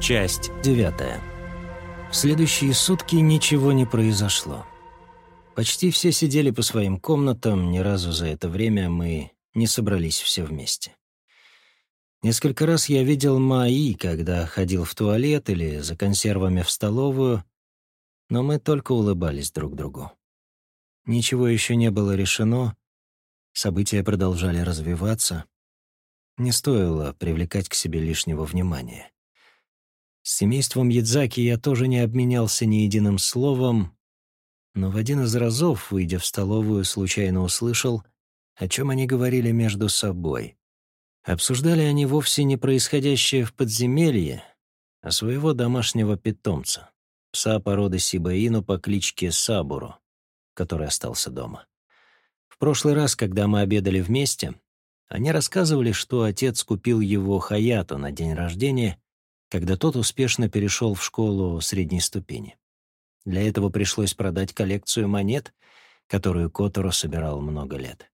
Часть девятая. В следующие сутки ничего не произошло. Почти все сидели по своим комнатам, ни разу за это время мы не собрались все вместе. Несколько раз я видел Маи, когда ходил в туалет или за консервами в столовую, но мы только улыбались друг другу. Ничего еще не было решено, события продолжали развиваться. Не стоило привлекать к себе лишнего внимания. С семейством Ядзаки я тоже не обменялся ни единым словом, но в один из разов, выйдя в столовую, случайно услышал, о чем они говорили между собой. Обсуждали они вовсе не происходящее в подземелье, а своего домашнего питомца, пса породы Сибаину по кличке Сабуру, который остался дома. В прошлый раз, когда мы обедали вместе, они рассказывали, что отец купил его Хаяту на день рождения когда тот успешно перешел в школу средней ступени. Для этого пришлось продать коллекцию монет, которую Которо собирал много лет.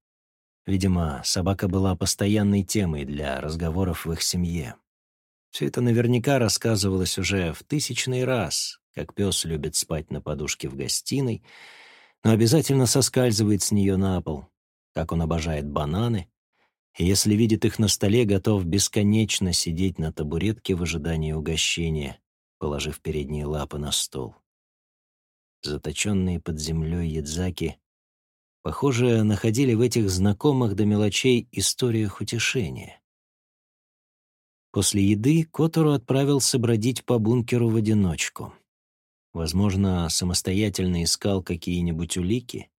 Видимо, собака была постоянной темой для разговоров в их семье. Все это наверняка рассказывалось уже в тысячный раз, как пес любит спать на подушке в гостиной, но обязательно соскальзывает с нее на пол, как он обожает бананы, и если видит их на столе, готов бесконечно сидеть на табуретке в ожидании угощения, положив передние лапы на стол. Заточенные под землей ядзаки, похоже, находили в этих знакомых до мелочей историях утешения. После еды Котору отправился бродить по бункеру в одиночку. Возможно, самостоятельно искал какие-нибудь улики.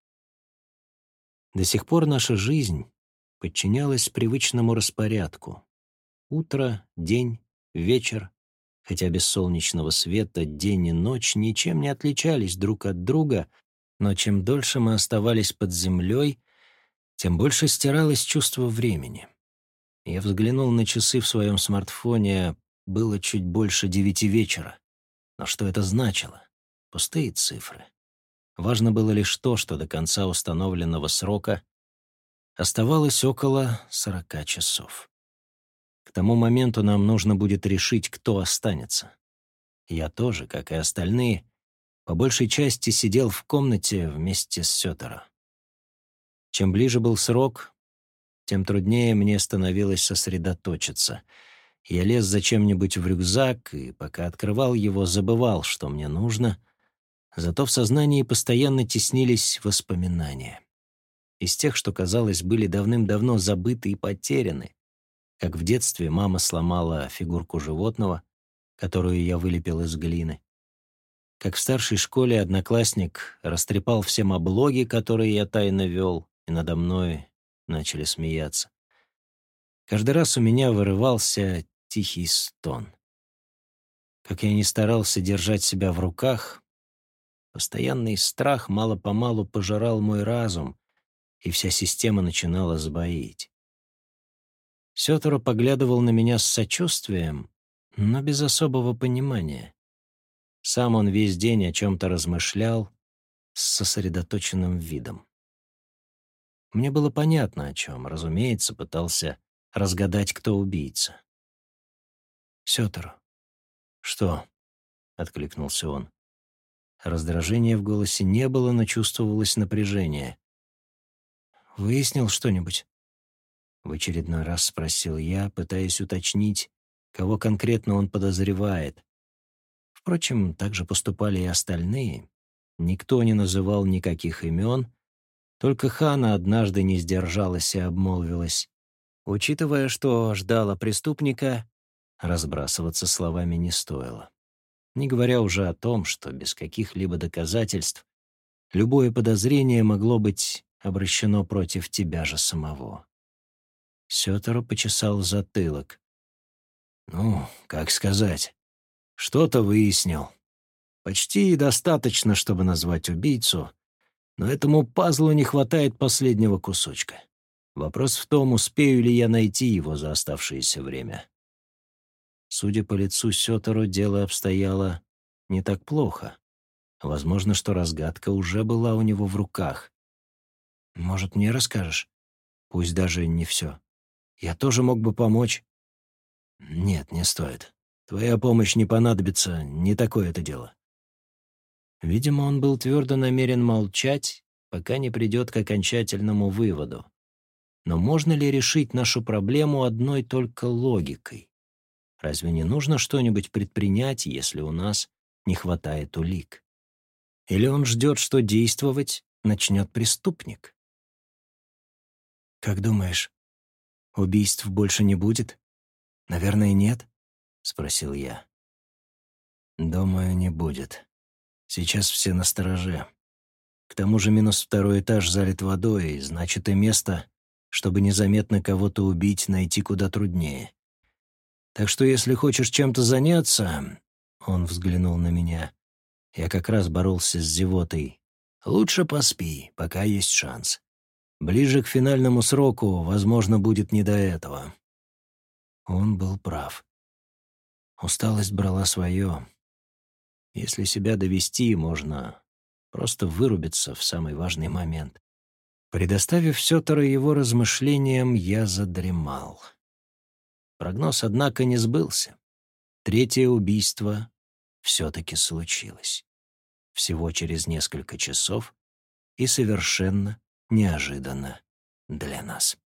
До сих пор наша жизнь подчинялась привычному распорядку. Утро, день, вечер, хотя без солнечного света день и ночь ничем не отличались друг от друга, но чем дольше мы оставались под землей, тем больше стиралось чувство времени. Я взглянул на часы в своем смартфоне, было чуть больше девяти вечера. Но что это значило? Пустые цифры. Важно было лишь то, что до конца установленного срока Оставалось около сорока часов. К тому моменту нам нужно будет решить, кто останется. Я тоже, как и остальные, по большей части сидел в комнате вместе с Сётора. Чем ближе был срок, тем труднее мне становилось сосредоточиться. Я лез за чем-нибудь в рюкзак, и пока открывал его, забывал, что мне нужно, зато в сознании постоянно теснились воспоминания из тех, что, казалось, были давным-давно забыты и потеряны. Как в детстве мама сломала фигурку животного, которую я вылепил из глины. Как в старшей школе одноклассник растрепал всем облоги, которые я тайно вел, и надо мной начали смеяться. Каждый раз у меня вырывался тихий стон. Как я не старался держать себя в руках, постоянный страх мало-помалу пожирал мой разум, и вся система начинала сбоить. Сёторо поглядывал на меня с сочувствием, но без особого понимания. Сам он весь день о чем-то размышлял с сосредоточенным видом. Мне было понятно, о чем, разумеется, пытался разгадать, кто убийца. «Сёторо». «Что?» — откликнулся он. Раздражения в голосе не было, но чувствовалось напряжение. Выяснил что-нибудь?» В очередной раз спросил я, пытаясь уточнить, кого конкретно он подозревает. Впрочем, так же поступали и остальные. Никто не называл никаких имен, только Хана однажды не сдержалась и обмолвилась. Учитывая, что ждала преступника, разбрасываться словами не стоило. Не говоря уже о том, что без каких-либо доказательств любое подозрение могло быть обращено против тебя же самого. Сёторо почесал затылок. «Ну, как сказать, что-то выяснил. Почти достаточно, чтобы назвать убийцу, но этому пазлу не хватает последнего кусочка. Вопрос в том, успею ли я найти его за оставшееся время». Судя по лицу Сётору, дело обстояло не так плохо. Возможно, что разгадка уже была у него в руках. Может, мне расскажешь? Пусть даже не все. Я тоже мог бы помочь. Нет, не стоит. Твоя помощь не понадобится, не такое это дело». Видимо, он был твердо намерен молчать, пока не придет к окончательному выводу. Но можно ли решить нашу проблему одной только логикой? Разве не нужно что-нибудь предпринять, если у нас не хватает улик? Или он ждет, что действовать начнет преступник? «Как думаешь, убийств больше не будет? Наверное, нет?» — спросил я. «Думаю, не будет. Сейчас все на стороже. К тому же минус второй этаж залит водой, значит, и место, чтобы незаметно кого-то убить, найти куда труднее. Так что если хочешь чем-то заняться...» Он взглянул на меня. Я как раз боролся с зевотой. «Лучше поспи, пока есть шанс. Ближе к финальному сроку, возможно, будет не до этого». Он был прав. Усталость брала свое. Если себя довести, можно просто вырубиться в самый важный момент. Предоставив Сётора его размышлениям, я задремал. Прогноз, однако, не сбылся. Третье убийство все-таки случилось. Всего через несколько часов и совершенно неожиданно для нас.